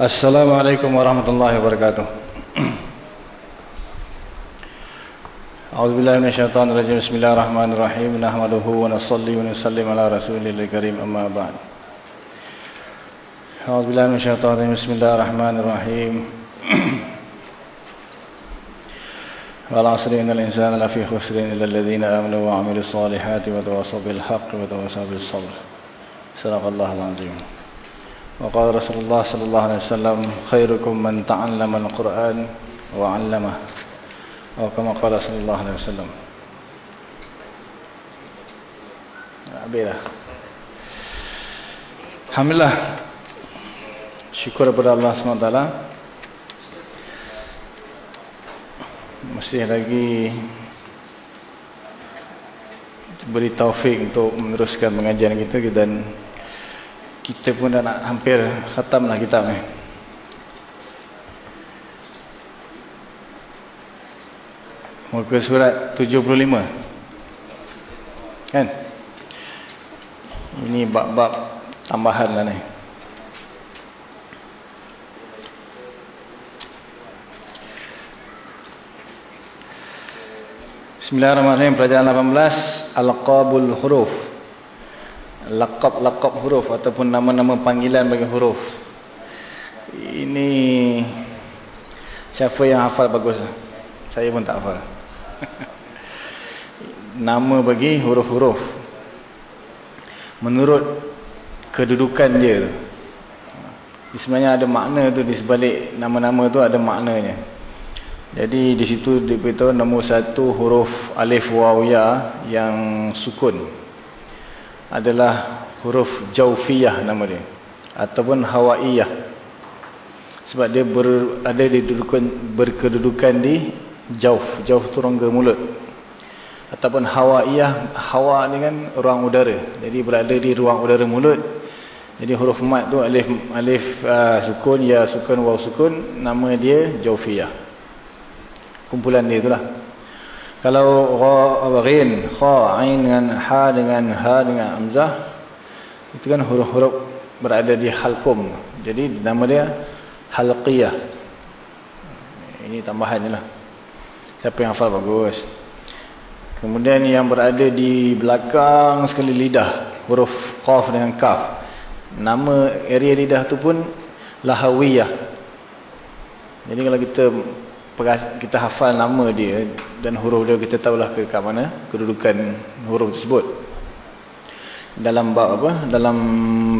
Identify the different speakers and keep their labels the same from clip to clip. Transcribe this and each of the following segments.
Speaker 1: السلام عليكم ورحمة الله وبركاته. أعوذ بالله من الشيطان الرجيم. بسم الله الرحمن الرحيم. نحمده ونصلي ونسلم على رسوله الكريم. أما بعد. أعوذ بالله من الشيطان الرجيم. بسم الله الرحمن الرحيم. والعصر إن الإنسان لفي خسر إلا الذين آمنوا وعملوا الصالحات وتواصوا بالحق وتواصوا بالصبر. صدق الله العظيم. وقال رسول الله صلى الله عليه وسلم خيركم من تعلم القرآن وعلمه أو كما قال صلى الله عليه وسلم Habislah. Alhamdulillah. Syukur kepada Allah SWT. Masih lagi beri taufik untuk meneruskan pengajian kita dan kita pun dah nak hampir khatam lah kitab ni. Muka surat 75. Kan? Ini bab-bab tambahan lah ni. Bismillahirrahmanirrahim. Pelajaran 18. Al-Qabul Huruf lakab-lakab huruf ataupun nama-nama panggilan bagi huruf. Ini siapa yang hafal bagus? Saya pun tak hafal. nama bagi huruf-huruf. Menurut kedudukan dia. Sebenarnya ada makna tu di sebalik nama-nama tu ada maknanya. Jadi di situ dia beritahu nombor satu huruf alif waw ya yang sukun adalah huruf jaufiyah nama dia ataupun hawaiyah. Sebab dia ber, ada di dudukan, berkedudukan di jauf jauf tu rongga mulut. Ataupun hawaiyah hawa ni kan ruang udara. Jadi berada di ruang udara mulut. Jadi huruf mat tu alif alif uh, sukun ya sukun waw sukun nama dia jaufiyah. Kumpulan dia itulah kalau ghin, kha, ain dengan ha dengan ha dengan hamzah itu kan huruf-huruf berada di halqum. Jadi nama dia halqiyah. Ini tambahannya lah. Siapa yang hafal bagus. Kemudian yang berada di belakang sekali lidah, huruf qaf dengan kaf. Nama area lidah tu pun lahawiyah. Jadi kalau kita kita hafal nama dia dan huruf dia kita tahulah ke kat mana kedudukan huruf tersebut. Dalam bab apa? Dalam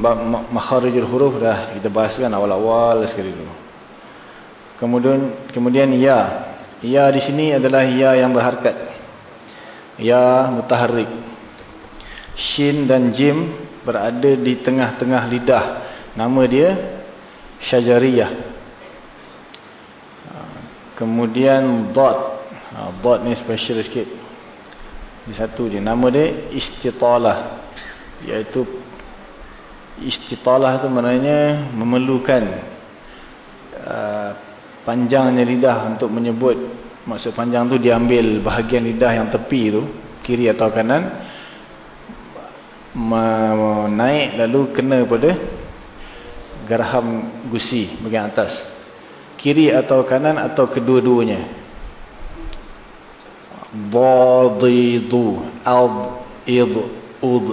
Speaker 1: bab makharijul huruf dah kita bahaskan awal-awal sekali dulu kemudian kemudian ya. Ya di sini adalah ya yang berharkat. Ya mutaharrik. Shin dan jim berada di tengah-tengah lidah. Nama dia syajariyah Kemudian dot. Ha, dot ni special sikit. Di satu je. Nama dia istitalah. Iaitu istitalah tu maknanya memerlukan uh, panjangnya lidah untuk menyebut. Maksud panjang tu diambil bahagian lidah yang tepi tu. Kiri atau kanan. Naik lalu kena pada geraham gusi bagian atas kiri atau kanan atau kedua-duanya? Dadidu ad id ud.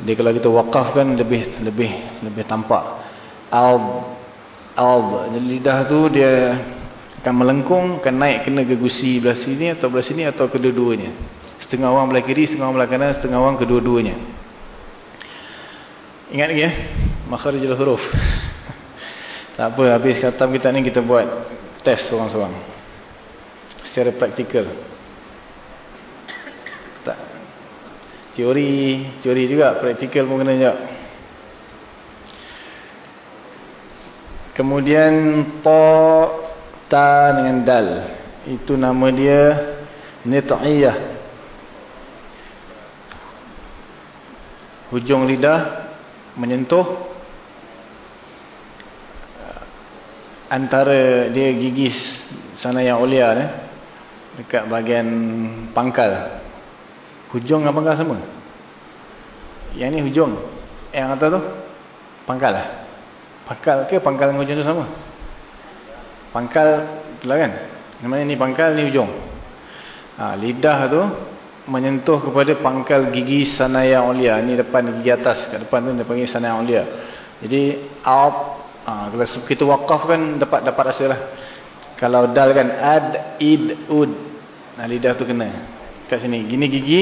Speaker 1: Dia kalau kita wakafkan lebih lebih lebih tampak. Al al lidah tu dia akan melengkung akan naik kena ke gusi belah sini atau belah sini atau kedua-duanya. Setengah orang belah kiri setengah orang belah kanan setengah orang kedua-duanya. Ingat lagi ya? Makharijul huruf tak apa, habis khatam kita ni kita buat test seorang-seorang. Secara praktikal. Tak. Teori, teori juga, praktikal pun kena juga. Kemudian ta ta dengan dal. Itu nama dia nit'iyah. Hujung lidah menyentuh antara dia gigis sana yang ulia ni dekat bahagian pangkal hujung dengan pangkal sama yang ni hujung yang atas tu pangkal lah Pangkal ke pangkal dengan hujung tu sama? Pangkal itulah kan. Namanya ni pangkal ni hujung. Ha, lidah tu menyentuh kepada pangkal gigi sanaya ulia. Ni depan gigi atas kat depan tu dia panggil sanaya ulia. Jadi ha, kalau kita wakaf kan dapat dapat rasa lah. Kalau dal kan ad id ud. Nah lidah tu kena. Kat sini gini gigi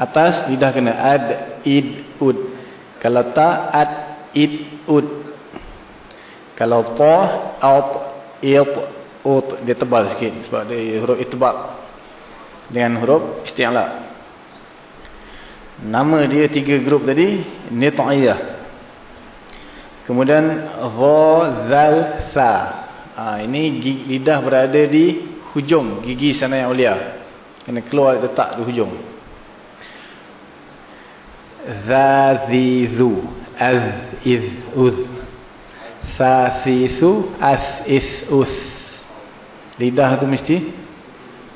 Speaker 1: atas lidah kena ad id ud. Kalau ta ad id ud. Kalau ta out id ud dia tebal sikit sebab dia huruf itbaq dengan huruf isti'la. Nama dia tiga grup tadi nit'iyah. Kemudian dha zal sa. Ha, ini lidah berada di hujung gigi sana yang ulia. Kena keluar letak di hujung. Za zi zu az iz uz. Sa si su as is us. Lidah tu mesti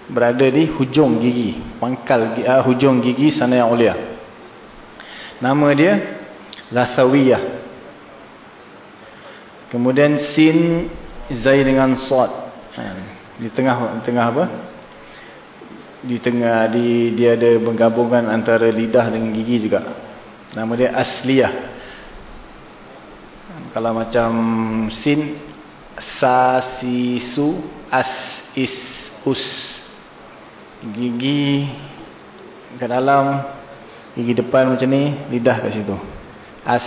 Speaker 1: berada di hujung gigi pangkal uh, hujung gigi sana yang ulia nama dia lasawiyah kemudian sin zai dengan sad. Ha, di tengah tengah apa? Di tengah di dia ada penggabungan antara lidah dengan gigi juga. Nama dia asliyah. Kalau macam sin sa si su as is us. Gigi ke dalam gigi depan macam ni lidah kat situ. As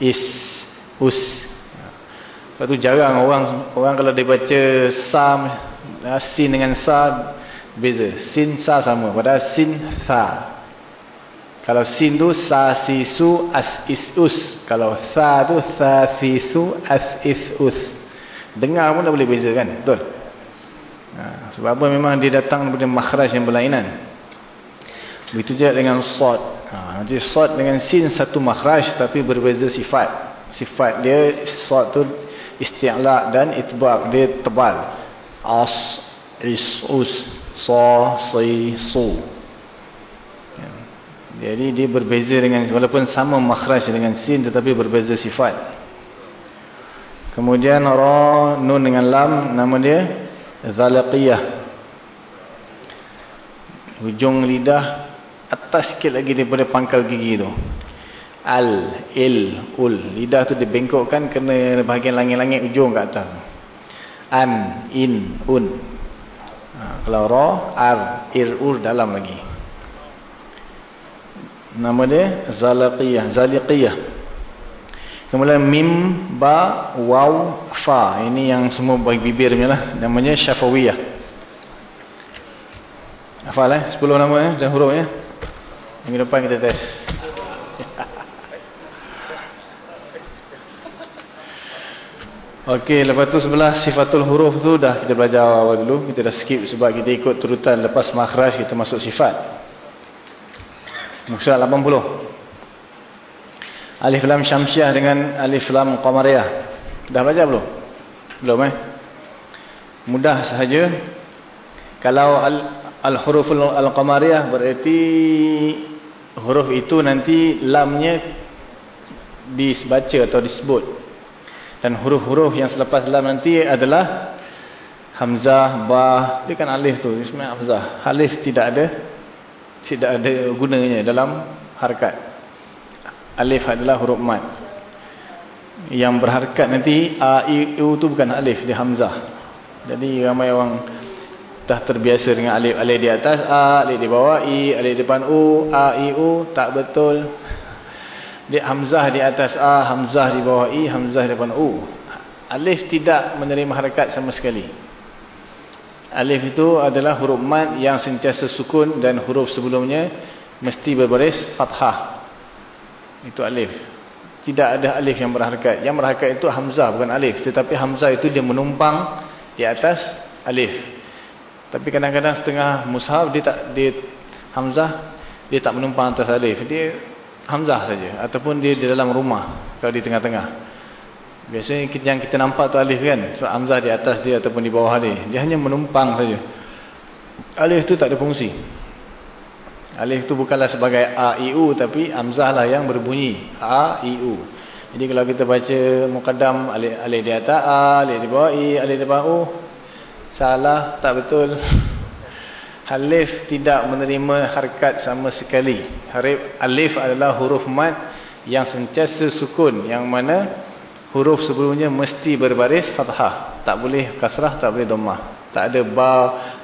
Speaker 1: is us sebab tu jarang orang orang kalau dia baca sa sin dengan sa beza. Sin sa sama. Padahal sin sa kalau sin tu sa si su as is us. Kalau sa tu sa si su as is us. Dengar pun dah boleh beza kan? Betul? Ha, sebab apa? Memang dia datang daripada makhraj yang berlainan. Begitu juga dengan sad. Ha, nanti sad dengan sin satu makhraj tapi berbeza sifat. Sifat dia sad tu isti'la dan itbaq dia tebal. As, is, us, sa, si, su. Ya. Jadi dia berbeza dengan walaupun sama makhraj dengan sin tetapi berbeza sifat. Kemudian ra nun dengan lam nama dia Zalaqiyah Hujung lidah Atas sikit lagi daripada pangkal gigi tu Al, il, ul Lidah tu dibengkokkan Kena bahagian langit-langit ujung kat atas An, in, un ha, Kalau ra, ar, ir, ur dalam lagi Nama dia Zalaqiyah Zaliqiyah Kemudian mim, ba, waw, fa. Ini yang semua bagi bibir punya lah. Namanya syafawiyah. Hafal eh? Sepuluh nama eh? Dan huruf eh? Minggu depan kita test. Okey, lepas tu sebelah sifatul huruf tu dah kita belajar awal dulu. Kita dah skip sebab kita ikut turutan lepas makhraj kita masuk sifat. Muka 80. Alif Lam Syamsiah dengan Alif Lam Qamariyah. Dah belajar belum? Belum eh? Mudah sahaja. Kalau Al-Huruf Al-Qamariyah berarti huruf itu nanti lamnya dibaca atau disebut. Dan huruf-huruf yang selepas lam nanti adalah Hamzah, Ba. Dia kan alif tu. Sebenarnya Hamzah. Alif tidak ada tidak ada gunanya dalam harkat alif adalah huruf mat yang berharakat nanti a i u tu bukan alif dia hamzah jadi ramai orang dah terbiasa dengan alif alif di atas a alif di bawah i alif di depan u a i u tak betul hamzah di atas a hamzah di bawah i hamzah di depan u alif tidak menerima harakat sama sekali alif itu adalah huruf mat yang sentiasa sukun dan huruf sebelumnya mesti berbaris fathah itu alif. Tidak ada alif yang berharakat. Yang berharakat itu hamzah bukan alif. Tetapi hamzah itu dia menumpang di atas alif. Tapi kadang-kadang setengah mushaf dia tak dia hamzah dia tak menumpang atas alif. Dia hamzah saja ataupun dia di dalam rumah kalau di tengah-tengah. Biasanya yang kita nampak tu alif kan. So, hamzah di atas dia ataupun di bawah dia. Dia hanya menumpang saja. Alif itu tak ada fungsi. Alif tu bukanlah sebagai A, I, U tapi Hamzah lah yang berbunyi. A, I, U. Jadi kalau kita baca Muqaddam Alif, alif di atas A, Alif di bawah I, Alif di bawah U. Salah, tak betul. Alif tidak menerima harkat sama sekali. Alif adalah huruf mat yang sentiasa sukun. Yang mana huruf sebelumnya mesti berbaris fathah. Tak boleh kasrah, tak boleh domah. Tak ada ba,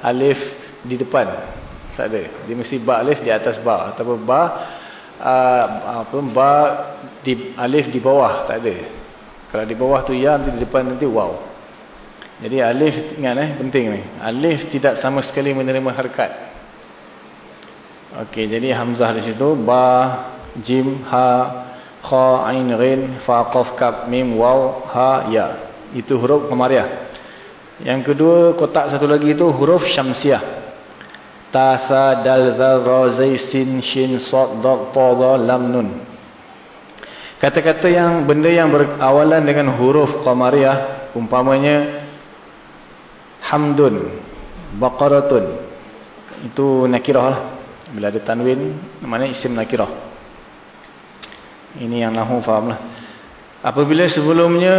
Speaker 1: alif di depan. Tak ada. Dia mesti ba alif di atas ba. Ataupun ba, uh, apa, ba di, alif di bawah. Tak ada. Kalau di bawah tu ya, nanti di depan nanti waw. Jadi alif ingat eh penting ni. Alif tidak sama sekali menerima harkat. Okey, jadi hamzah di situ ba, jim, ha, kha, ain, ghin, fa, qaf, kaf, mim, waw, ha, ya. Itu huruf qamariah. Yang kedua kotak satu lagi itu huruf syamsiah. Ta, sa, dal, zal, ra, zai, sin, shin, sad, dad, ta, dha, lam, nun. Kata-kata yang benda yang berawalan dengan huruf qamariah umpamanya hamdun baqaratun. Itu nakirah lah. Bila ada tanwin mana isim nakirah. Ini yang nahu faham lah. Apabila sebelumnya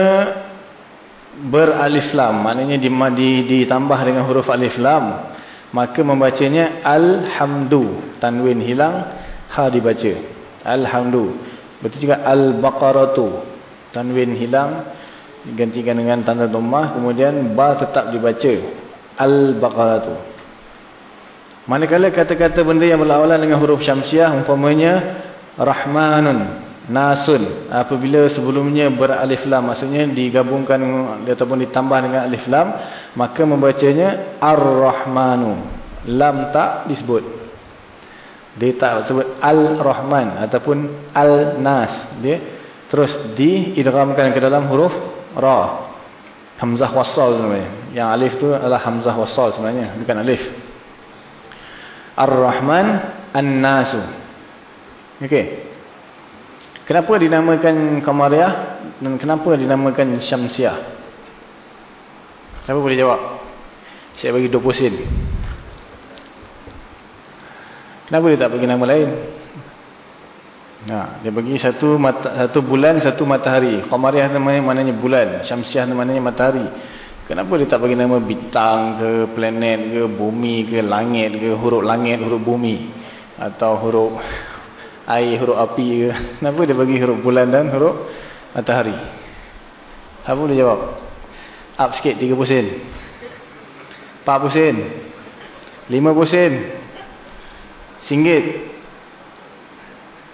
Speaker 1: beralif lam maknanya di, di, ditambah dengan huruf alif lam maka membacanya alhamdu. Tanwin hilang ha dibaca. Alhamdu. Betul juga al-baqaratu. Tanwin hilang digantikan dengan tanda dhammah kemudian ba tetap dibaca. Al-baqarah tu manakala kata-kata benda yang berlawanan dengan huruf syamsiah umpamanya rahmanun nasun. Apabila sebelumnya beralif lam maksudnya digabungkan ataupun ditambah dengan alif lam maka membacanya ar-rahmanu. Lam tak disebut. Dia tak sebut al-rahman ataupun al-nas. Dia terus diidghamkan ke dalam huruf ra. Hamzah wasal sebenarnya. Yang alif tu adalah hamzah wasal sebenarnya bukan alif. Ar-rahman an-nasu. Okey kenapa dinamakan qamariyah dan kenapa dinamakan syamsiah? Siapa boleh jawab? Saya bagi 20 sen kenapa dia tak bagi nama lain Nah, dia bagi satu mata, satu bulan, satu matahari. Qamariyah namanya maknanya bulan, Syamsiah namanya matahari. Kenapa dia tak bagi nama bintang ke, planet ke, bumi ke, langit ke, huruf langit, huruf bumi atau huruf air, huruf api ke? Kenapa dia bagi huruf bulan dan huruf matahari? Apa boleh jawab? Up sikit 30 sen. 40 sen. 50 sen. Singgit.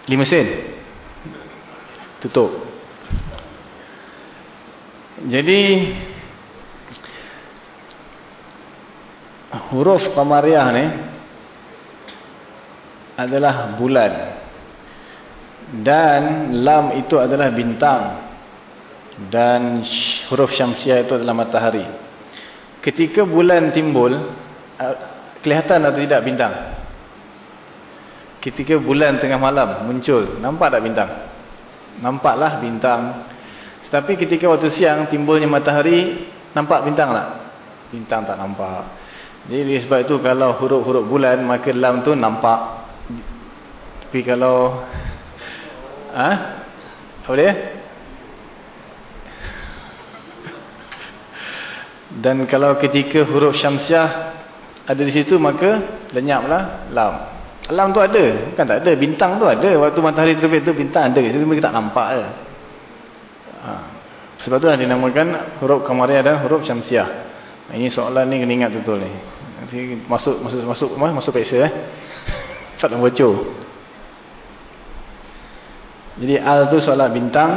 Speaker 1: Lima sen. Tutup. Jadi huruf Qamariah ni adalah bulan. Dan lam itu adalah bintang. Dan huruf Syamsiah itu adalah matahari. Ketika bulan timbul, kelihatan atau tidak bintang? Ketika bulan tengah malam muncul, nampak tak bintang? Nampaklah bintang. Tetapi ketika waktu siang timbulnya matahari, nampak bintang tak? Bintang tak nampak. Jadi sebab itu kalau huruf-huruf bulan, maka lam tu nampak. Tapi kalau... Ha? Apa dia? Dan kalau ketika huruf syamsiah ada di situ, maka lenyaplah lam. Alam tu ada. Bukan tak ada. Bintang tu ada. Waktu matahari terbit tu bintang ada. Jadi kita tak nampak je. Ha. Sebab tu dinamakan huruf Kamariah dan huruf Syamsiah. Ini soalan ni kena ingat betul ni. Nanti masuk masuk masuk masuk, masuk peksa eh. tak nak bocor. Jadi al tu soalan bintang,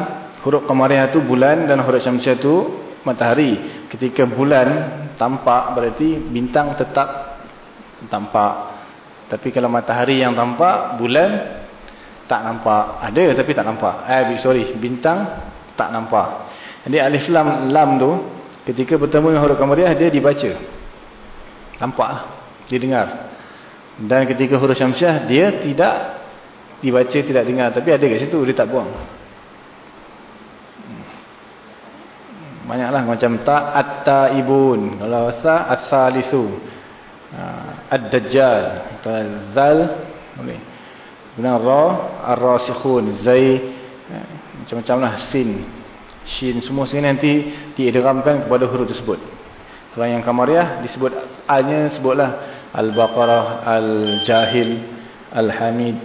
Speaker 1: huruf Kamariah tu bulan dan huruf Syamsiah tu matahari. Ketika bulan tampak berarti bintang tetap tampak. Tapi kalau matahari yang tampak, bulan tak nampak. Ada tapi tak nampak. Eh, sorry, bintang tak nampak. Jadi alif lam lam tu ketika bertemu dengan huruf kamariah dia dibaca. Nampak. Didengar. Dan ketika huruf syamsiah dia tidak dibaca, tidak dengar. Tapi ada kat situ, dia tak buang. Banyaklah macam ta at-taibun. Kalau sa as-salisu. Ha, Ad-Dajjal Zal Boleh. Kemudian ra, ar-rasikhun, zai, eh, macam-macam lah, sin, shin, semua sini nanti diidramkan kepada huruf tersebut. Kalau yang kamariah disebut A-nya sebutlah Al-Baqarah, Al-Jahil, Al-Hamid.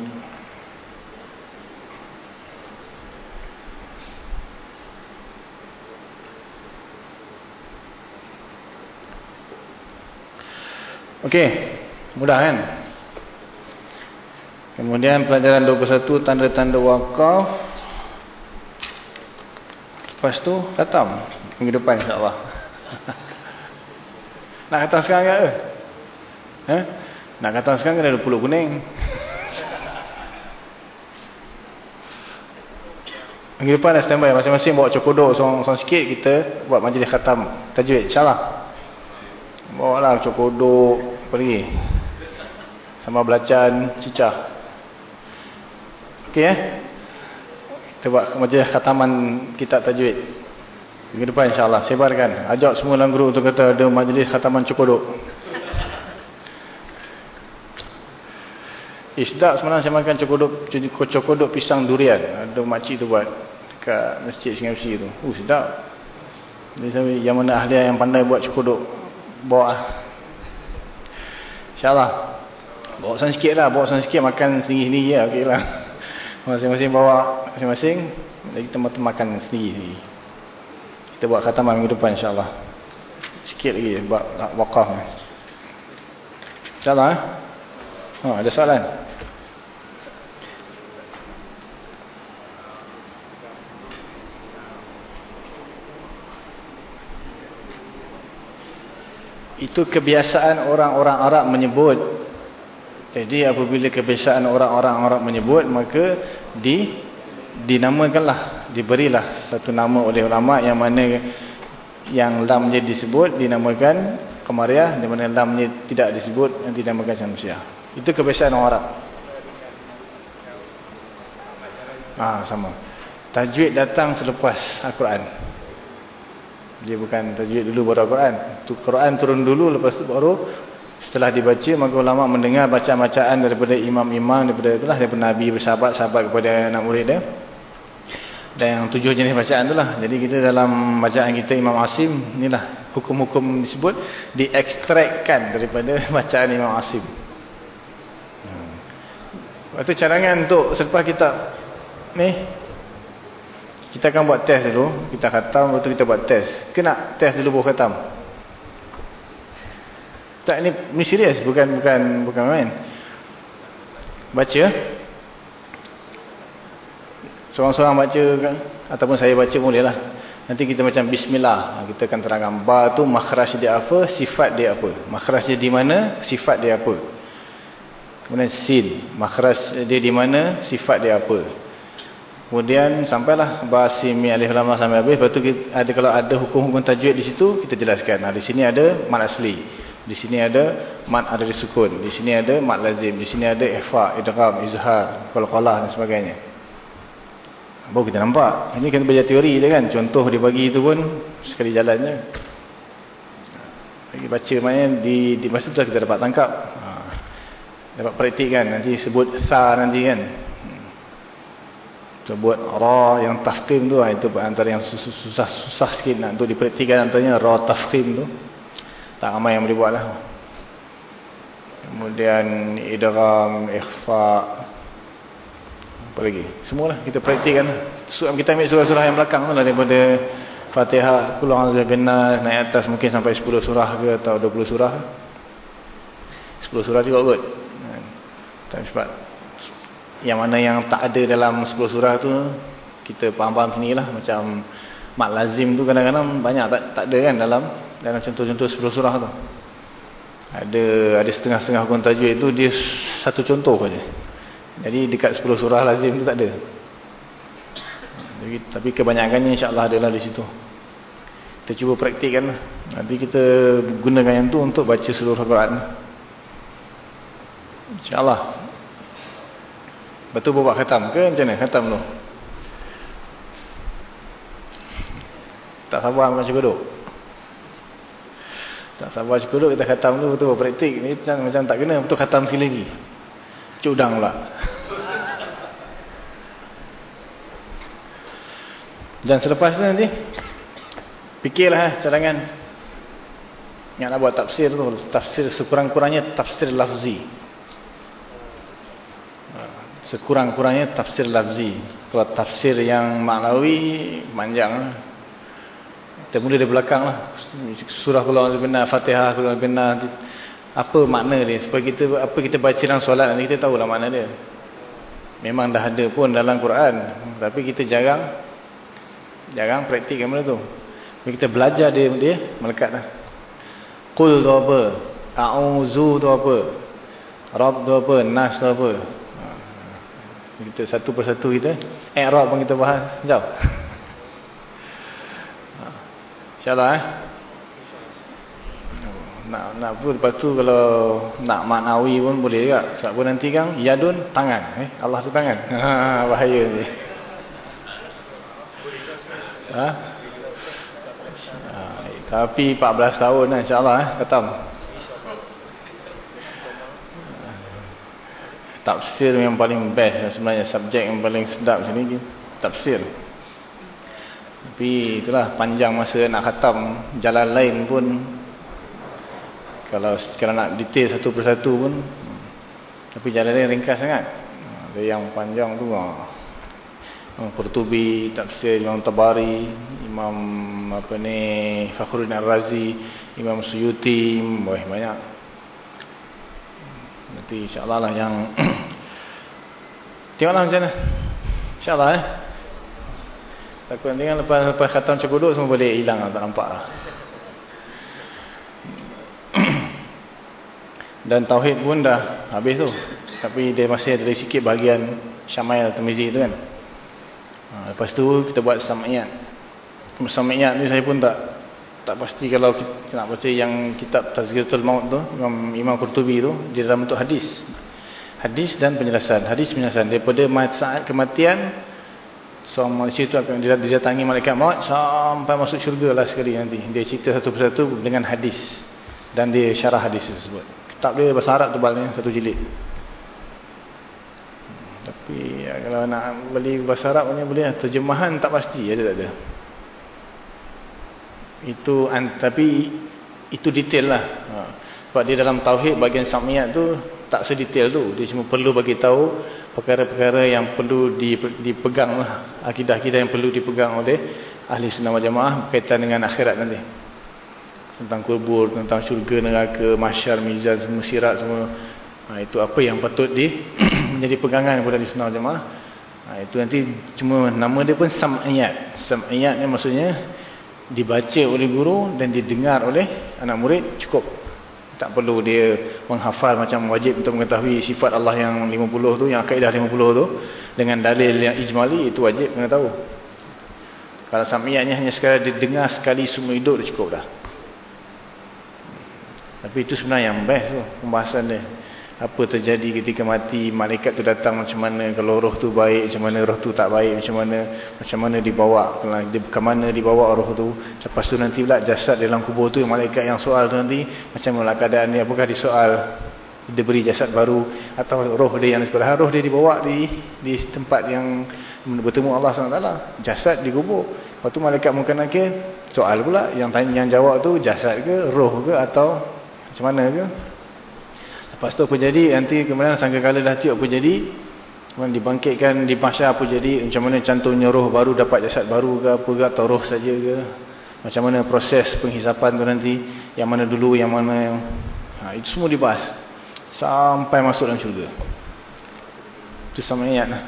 Speaker 1: Okey, mudah kan? Kemudian pelajaran 21 tanda-tanda wakaf. Lepas tu khatam minggu depan insya-Allah. Nak khatam sekarang ke? Eh? Nak khatam sekarang ada puluk kuning. Minggu depan dah standby masing-masing bawa cokodok seorang-seorang sikit kita buat majlis khatam tajwid insya-Allah. Bawa lah cokodok pergi. Sama belacan cicah. Okey eh? Kita buat majlis khataman kitab tajwid. Minggu depan insya-Allah sebarkan. Ajak semua dalam grup untuk kata ada majlis khataman cokodok. Isdak semalam saya makan cokodok cokodok pisang durian. Ada makcik tu buat dekat masjid Besi tu. Uh sedap. Jadi sampai yang mana ahli yang pandai buat cokodok bawa lah. Insya-Allah. Bawa sana sikit lah, bawa sana sikit makan sendiri-sendiri lah, okey lah. Masing-masing bawa masing-masing, jadi kita makan sendiri. Kita buat khataman minggu depan insya-Allah. Sikit lagi buat wakaf ni. Insya-Allah eh. Oh, ada soalan? Itu kebiasaan orang-orang Arab menyebut. Jadi apabila kebiasaan orang-orang Arab menyebut, maka di dinamakanlah, diberilah satu nama oleh ulama yang mana yang lamnya disebut dinamakan Qamariah, di mana lamnya tidak disebut yang dinamakan Syamsiah. Itu kebiasaan orang Arab. Ah sama. Tajwid datang selepas Al-Quran. Dia bukan tajwid dulu baru Al-Quran. Tu Quran turun dulu lepas tu baru setelah dibaca maka ulama mendengar bacaan-bacaan daripada imam-imam daripada itulah daripada nabi bersahabat-sahabat kepada anak murid dia. Dan yang tujuh jenis bacaan itulah. Jadi kita dalam bacaan kita Imam Asim inilah hukum-hukum disebut diekstrakkan daripada bacaan Imam Asim. Waktu cadangan untuk selepas kita ni kita akan buat test dulu, kita khatam lepas kita buat test. Kena test dulu baru khatam. Tak ni ni serius bukan bukan bukan main. Baca. Seorang-seorang baca kan ataupun saya baca bolehlah. Nanti kita macam bismillah, kita akan terangkan ba tu makhraj dia apa, sifat dia apa. Makhraj dia di mana, sifat dia apa. Kemudian sin, makhraj dia di mana, sifat dia apa. Kemudian sampailah basim alif lam sampai habis. Lepas tu ada kalau ada hukum-hukum tajwid di situ kita jelaskan. Nah, di sini ada mad asli. Di sini ada mad ada disukun. Di sini ada mad lazim. Di sini ada ikhfa, idgham, izhar, qalqalah dan sebagainya. Baru kita nampak. Ini kena belajar teori dia kan. Contoh dia bagi itu pun sekali jalan je. Lagi baca maknanya di di masa tu kita dapat tangkap. Ha. Dapat praktik kan nanti sebut sa nanti kan. Sebut ra yang tafkhim tu itu antara yang susah-susah sikit nak untuk dipraktikkan antaranya ra tafkhim tu. Tak ramai yang boleh buat lah. Kemudian idgham, ikhfa apa lagi? Semualah kita praktikkan. Surah kita ambil surah-surah yang belakang tu lah daripada Fatihah, Qul a'udzu binnas naik atas mungkin sampai 10 surah ke atau 20 surah. 10 surah juga kot. Tapi sebab yang mana yang tak ada dalam 10 surah tu kita faham-faham sinilah macam mat lazim tu kadang-kadang banyak tak tak ada kan dalam dalam contoh-contoh 10 surah tu. Ada ada setengah-setengah hukum tajwid tu dia satu contoh saja. Jadi dekat 10 surah lazim tu tak ada. Jadi, tapi kebanyakannya insya-Allah adalah di situ. Kita cuba praktikkan lah. Nanti kita gunakan yang tu untuk baca seluruh Al-Quran. Insya-Allah. Betul buat khatam ke macam mana khatam tu? Tak sabar macam cukup duduk. Tak sabar cukup duduk kita khatam tu betul praktik. Ni macam, macam tak kena betul khatam sekali lagi. Cudang pula. Dan selepas tu nanti fikirlah eh, cadangan yang nak buat tafsir tu, tafsir sekurang-kurangnya tafsir lafzi. Sekurang-kurangnya tafsir lafzi. Kalau tafsir yang maknawi panjang kita mula dari belakang lah. Surah Qul benar, Fatihah Qul benar. Apa makna dia? Supaya kita apa kita baca dalam solat nanti kita tahulah makna dia. Memang dah ada pun dalam Quran. Tapi kita jarang jarang praktikkan benda tu. Bila kita belajar dia, dia melekat dah. Qul tu apa? A'udzu tu apa? Rabb tu apa? Nas tu apa? Kita satu persatu kita. I'rab pun kita bahas. Jauh. InsyaAllah eh. Nak, nak pun lepas tu kalau nak maknawi pun boleh juga. Sebab pun nanti kan yadun tangan. Eh? Allah tu tangan. Ha, bahaya ni. Ha? ha? Tapi 14 tahun lah insyaAllah eh. Ketam. Tafsir yang paling best sebenarnya. Subjek yang paling sedap sini. Tafsir. Tapi itulah panjang masa nak khatam jalan lain pun kalau kalau nak detail satu persatu pun tapi jalan lain ringkas sangat. Ada yang panjang tu ah. Qurtubi, tafsir Imam Tabari, Imam apa ni Fakhruddin Ar-Razi, Imam Suyuti, banyak. Nanti insya-Allah lah yang tengoklah macam mana. Insya-Allah eh. Takut nanti kan lepas, lepas khatam cekuduk semua boleh hilang lah, tak nampak lah. Dan Tauhid pun dah habis tu. Tapi dia masih ada sikit bahagian Syamail Tamizi tu kan. Ha, lepas tu kita buat Sam'iyat. Sam'iyat ni saya pun tak tak pasti kalau kita nak baca yang kitab Tazkiratul Maut tu, Imam, Imam Qurtubi tu, dia dalam bentuk hadis. Hadis dan penjelasan. Hadis penjelasan. Daripada saat kematian So manusia itu akan didatangi malaikat maut sampai masuk syurga lah sekali nanti. Dia cerita satu persatu dengan hadis. Dan dia syarah hadis tersebut. Kitab dia bahasa Arab tebalnya satu jilid. Tapi ya, kalau nak beli bahasa Arab punya boleh terjemahan tak pasti ada tak ada. Itu tapi itu detail lah. Ha. Sebab dia dalam tauhid bahagian samiyat tu tak sedetail tu. Dia cuma perlu bagi tahu perkara-perkara yang perlu dipegang lah. Akidah-akidah yang perlu dipegang oleh ahli sunnah jamaah berkaitan dengan akhirat nanti. Tentang kubur, tentang syurga, neraka, masyar, mizan, semua sirat semua. Ha, itu apa yang patut di menjadi pegangan kepada ahli sunnah jamaah. Ha, itu nanti cuma nama dia pun sam'iyat. Sam'iyat ni maksudnya dibaca oleh guru dan didengar oleh anak murid cukup. Tak perlu dia menghafal macam wajib untuk mengetahui sifat Allah yang 50 tu yang kaidah 50 tu. Dengan dalil yang ijmali itu wajib kena tahu. Kalau samiyahnya hanya sekadar didengar sekali semua hidup dah cukup dah. Tapi itu sebenarnya yang best tu pembahasan dia apa terjadi ketika mati malaikat tu datang macam mana kalau roh tu baik macam mana roh tu tak baik macam mana macam mana dibawa ke mana dibawa roh tu. Lepas tu nanti pula jasad dalam kubur tu malaikat yang soal tu nanti macam mana keadaan dia apakah disoal dia beri jasad baru atau roh dia yang sebelah. Roh dia dibawa di di tempat yang bertemu Allah SWT jasad di kubur. Lepas tu malaikat mungkin nakir soal pula yang tanya yang jawab tu jasad ke roh ke atau macam mana ke Lepas tu apa jadi? Nanti kemudian sangka kala dah tiup apa jadi? Kemudian dibangkitkan di pasya apa jadi? Macam mana cantumnya roh baru dapat jasad baru ke apa ke? Atau roh saja ke? Macam mana proses penghisapan tu nanti? Yang mana dulu, yang mana. Ha, itu semua dibahas. Sampai masuk dalam syurga. Itu sama niat lah.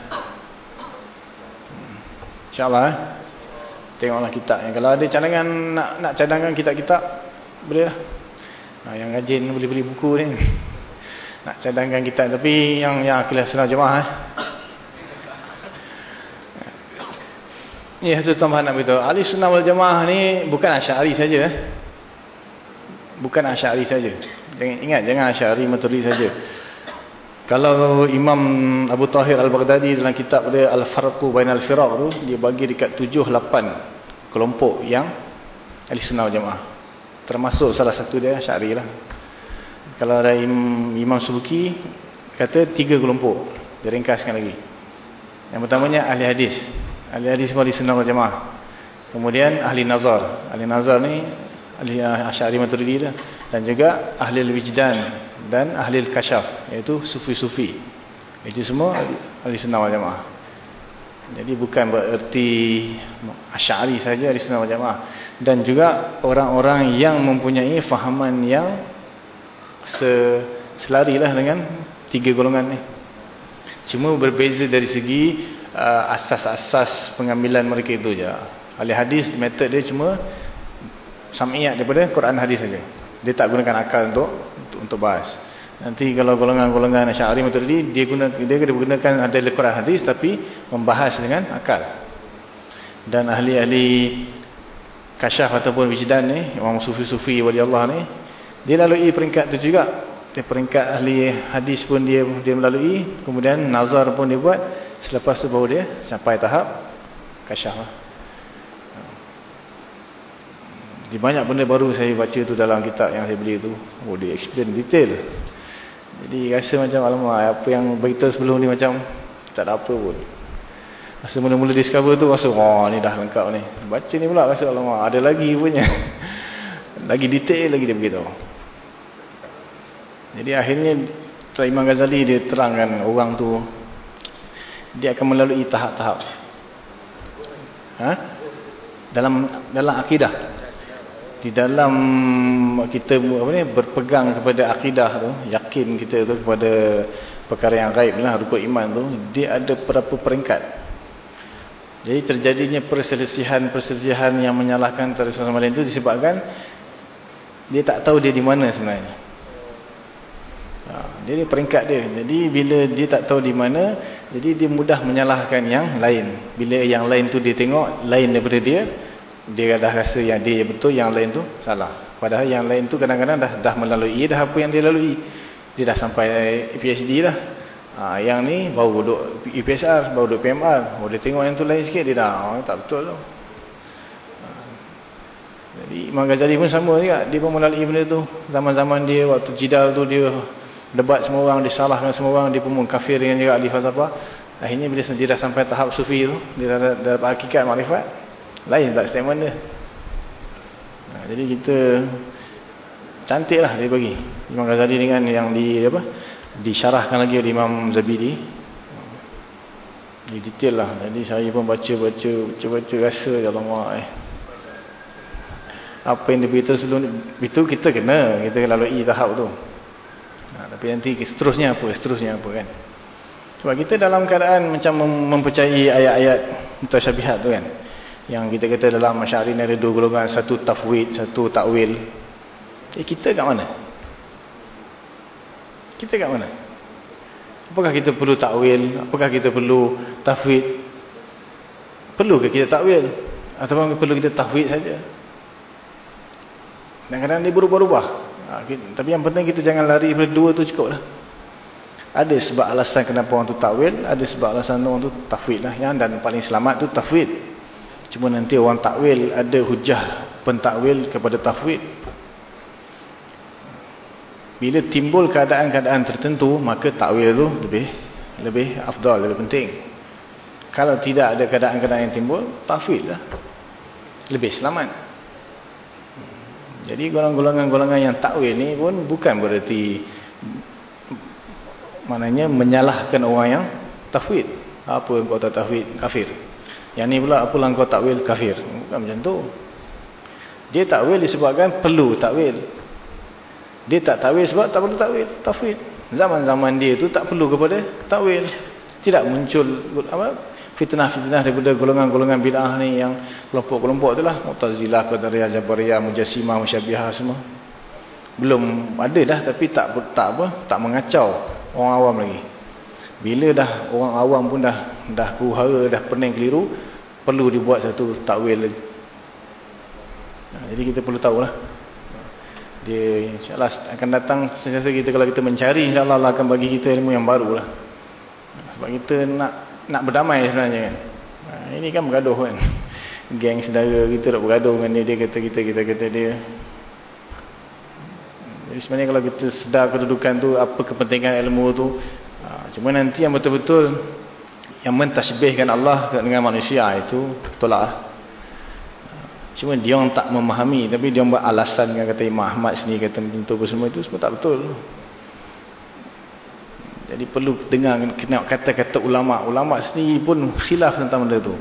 Speaker 1: InsyaAllah eh. Tengoklah kitab. Yang kalau ada cadangan nak nak cadangkan kitab-kitab, boleh lah. Ha, yang rajin boleh beli buku ni nak cadangkan kita tapi yang yang akilah sunnah jemaah eh. Ni hasil tambahan nak beritahu. Ahli sunnah wal jemaah ni bukan asyari saja eh. Bukan asyari saja. Jangan ingat jangan asyari maturi saja. Kalau Imam Abu Tahir Al-Baghdadi dalam kitab dia Al-Farqu Bainal Firaq tu dia bagi dekat 7 8 kelompok yang ahli sunnah wal jemaah. Termasuk salah satu dia asyari lah kalau ada Imam Subuki kata tiga kelompok. Diringkaskan lagi. Yang pertamanya ahli hadis. Ahli hadis wali sunnah wal jamaah. Kemudian ahli nazar. Ahli nazar ni ahli asyari maturidi lah. Dan juga ahli wijdan dan ahli kasyaf. Iaitu sufi-sufi. Itu semua ahli sunnah wal jamaah. Jadi bukan bererti asyari saja ahli sunnah wal jamaah. Dan juga orang-orang yang mempunyai fahaman yang selarilah dengan tiga golongan ni. Cuma berbeza dari segi uh, asas-asas uh, pengambilan mereka itu je. Ahli hadis metod dia cuma sam'iyat daripada Quran hadis saja. Dia tak gunakan akal untuk untuk, untuk bahas. Nanti kalau golongan-golongan Asy'ari Maturidi dia guna dia gunakan ada Quran hadis tapi membahas dengan akal. Dan ahli-ahli kasyaf ataupun wijdan ni, orang sufi-sufi wali Allah ni, dia lalui peringkat tu juga. Dia peringkat ahli hadis pun dia dia melalui. Kemudian nazar pun dia buat. Selepas tu baru dia sampai tahap kasyaf lah. di banyak benda baru saya baca tu dalam kitab yang saya beli tu. Oh dia explain detail. Jadi rasa macam alamak apa yang beritahu sebelum ni macam tak ada apa pun. Masa mula-mula discover tu rasa oh ni dah lengkap ni. Baca ni pula rasa alamak ada lagi punya. Lagi detail lagi dia beritahu jadi akhirnya Imam Ghazali dia terangkan orang tu dia akan melalui tahap-tahap. Ha? Dalam dalam akidah. Di dalam kita apa ni berpegang kepada akidah tu, yakin kita tu kepada perkara yang gaib lah rukun iman tu, dia ada berapa peringkat. Jadi terjadinya perselisihan-perselisihan yang menyalahkan antara sama lain itu disebabkan dia tak tahu dia di mana sebenarnya. Ha, dia ni peringkat dia. Jadi bila dia tak tahu di mana, jadi dia mudah menyalahkan yang lain. Bila yang lain tu dia tengok lain daripada dia, dia dah rasa yang dia betul, yang lain tu salah. Padahal yang lain tu kadang-kadang dah dah melalui dah apa yang dia lalui. Dia dah sampai PhD dah. Ha, yang ni baru duduk UPSR, baru duduk PMR. Baru dia tengok yang tu lain sikit, dia dah oh, tak betul tu. Ha, jadi Imam Ghazali pun sama juga. Dia pun melalui benda tu. Zaman-zaman dia, waktu jidal tu dia debat semua orang, disalahkan semua orang, dia pun kafir dengan juga ahli falsafah. Akhirnya bila dia dah sampai tahap sufi tu, dia dah, dah dapat hakikat makrifat, lain tak statement dia. Nah, jadi kita cantiklah dia bagi. Imam Ghazali dengan yang di apa? Disyarahkan lagi oleh Imam Zabidi. Di detail lah. Jadi saya pun baca-baca, baca-baca rasa ya Allah eh. Apa yang dia beritahu sebelum itu kita kena, kita lalui tahap tu. Ha, tapi nanti seterusnya apa? Seterusnya apa kan? Sebab kita dalam keadaan macam mempercayai ayat-ayat mutasyabihat tu kan. Yang kita kata dalam masyarakat ada dua golongan. Satu tafwid, satu takwil. Eh kita kat mana? Kita kat mana? Apakah kita perlu takwil? Apakah kita perlu tafwid? Perlukah kita takwil? Atau perlu kita tafwid saja? Kadang-kadang dia berubah-ubah. Ha, tapi yang penting kita jangan lari daripada dua tu cukup lah. Ada sebab alasan kenapa orang tu takwil, ada sebab alasan orang tu tafwid lah. Yang dan paling selamat tu tafwid. Cuma nanti orang takwil ada hujah pentakwil kepada tafwid. Bila timbul keadaan-keadaan tertentu, maka takwil tu lebih lebih afdal, lebih penting. Kalau tidak ada keadaan-keadaan yang timbul, tafwid lah. Lebih selamat. Jadi golongan-golongan yang takwil ni pun bukan berarti maknanya menyalahkan orang yang tafwid. Apa kau tak tafwid? Kafir. Yang ni pula apa kau takwil? Kafir. Bukan macam tu. Dia takwil disebabkan perlu takwil. Dia tak takwil sebab tak perlu takwil. Tafwid. Zaman-zaman dia tu tak perlu kepada takwil. Tidak muncul apa fitnah-fitnah daripada golongan-golongan bid'ah ni yang kelompok-kelompok tu lah. Mu'tazilah, Qadariyah, Jabariyah, Mujassimah, Musyabbihah semua. Belum ada dah tapi tak tak apa tak mengacau orang awam lagi. Bila dah orang awam pun dah dah kuhara dah pening keliru perlu dibuat satu takwil lagi. Nah, jadi kita perlu tahulah. Dia insyaAllah akan datang sentiasa kita kalau kita mencari insyaAllah Allah akan bagi kita ilmu yang baru lah sebab kita nak nak berdamai sebenarnya kan. Ha, ini kan bergaduh kan. Geng saudara kita nak bergaduh dengan dia, dia kata kita, kita kata dia. Jadi sebenarnya kalau kita sedar kedudukan tu, apa kepentingan ilmu tu, Ha, cuma nanti yang betul-betul yang mentasbihkan Allah dengan manusia itu tolak lah. Cuma dia orang tak memahami tapi dia buat alasan dengan kata Imam Ahmad sini kata tentu semua itu semua tak betul. Jadi perlu dengar kena kata-kata ulama. Ulama sendiri pun khilaf tentang benda tu.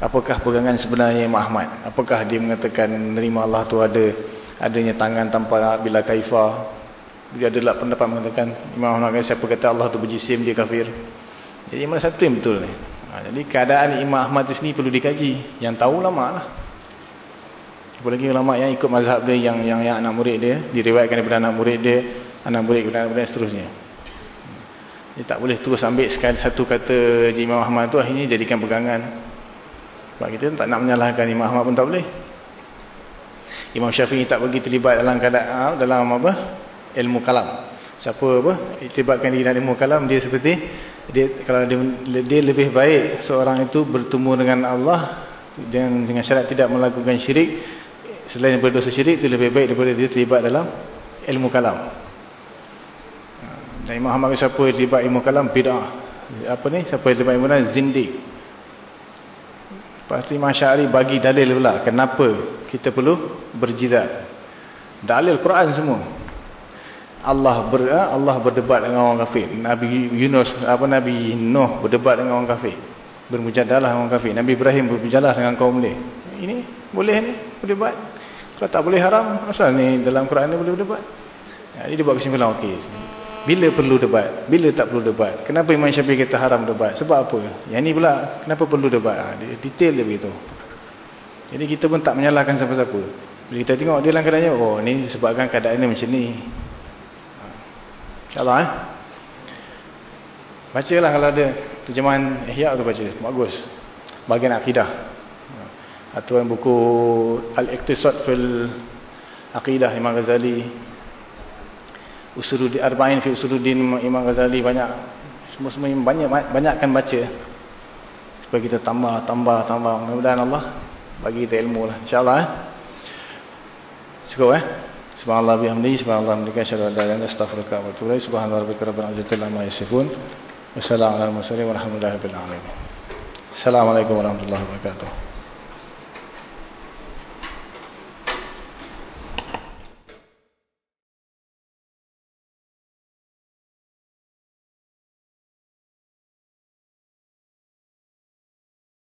Speaker 1: Apakah pegangan sebenarnya Imam Ahmad? Apakah dia mengatakan menerima Allah tu ada adanya tangan tanpa bila kaifah? Dia adalah pendapat mengatakan Imam Ahmad siapa kata Allah tu berjisim dia kafir. Jadi mana satu yang betul ni? Ha, jadi keadaan Imam Ahmad tu sini perlu dikaji. Yang tahu ulama lah. Apalagi ulama yang ikut mazhab dia yang yang yang anak murid dia diriwayatkan daripada anak murid dia, anak murid kepada anak murid seterusnya. Dia tak boleh terus ambil sekali satu kata Imam Ahmad tu akhirnya jadikan pegangan. Sebab kita tak nak menyalahkan Imam Ahmad pun tak boleh. Imam Syafi'i tak bagi terlibat dalam keadaan dalam apa? ilmu kalam. Siapa apa? Itibatkan diri dalam ilmu kalam dia seperti dia kalau dia, dia lebih baik seorang itu bertemu dengan Allah dengan dengan syarat tidak melakukan syirik selain berdosa syirik itu lebih baik daripada dia terlibat dalam ilmu kalam. Dan Imam Ahmad siapa yang terlibat ilmu kalam bid'ah. Apa ni? Siapa yang terlibat ilmu kalam zindiq. Pasti Masyari bagi dalil pula kenapa kita perlu berjidat. Dalil Quran semua. Allah ber eh, Allah berdebat dengan orang kafir. Nabi Yunus apa Nabi Nuh berdebat dengan orang kafir. Bermujadalah dengan orang kafir. Nabi Ibrahim bermujadalah dengan kaum dia. Ini boleh ni berdebat. Kalau tak boleh haram, asal ni dalam Quran ni boleh berdebat. Jadi dia buat kesimpulan okey. Bila perlu debat? Bila tak perlu debat? Kenapa Imam Syafi'i kata haram debat? Sebab apa? Yang ni pula kenapa perlu debat? Ha, dia detail dia begitu. Jadi kita pun tak menyalahkan siapa-siapa. Bila kita tengok dia dalam keadaannya, oh ni sebabkan keadaan ni macam ni. InsyaAllah eh. Baca lah kalau ada terjemahan Ihya tu baca. Bagus. Bagian akidah. Atau yang buku Al-Iqtisad fil Aqidah Imam Ghazali. Usuluddin Arba'in fi Usuluddin Imam Ghazali banyak. Semua-semua banyak banyakkan baca. Supaya kita tambah tambah tambah. Mudah-mudahan Allah bagi kita ilmu lah. Insyaallah eh. Cukup eh. Subhanallah bihamdihi. Subhanallah bihamdihi. Asyhadu an la ilaha astaghfiruka wa atubu ilaik subhanallahi rabbika rabbil izzati amma yasifun. Wassalamu ala mursalin walhamdulillahi rabbil alamin. Assalamualaikum warahmatullahi wabarakatuh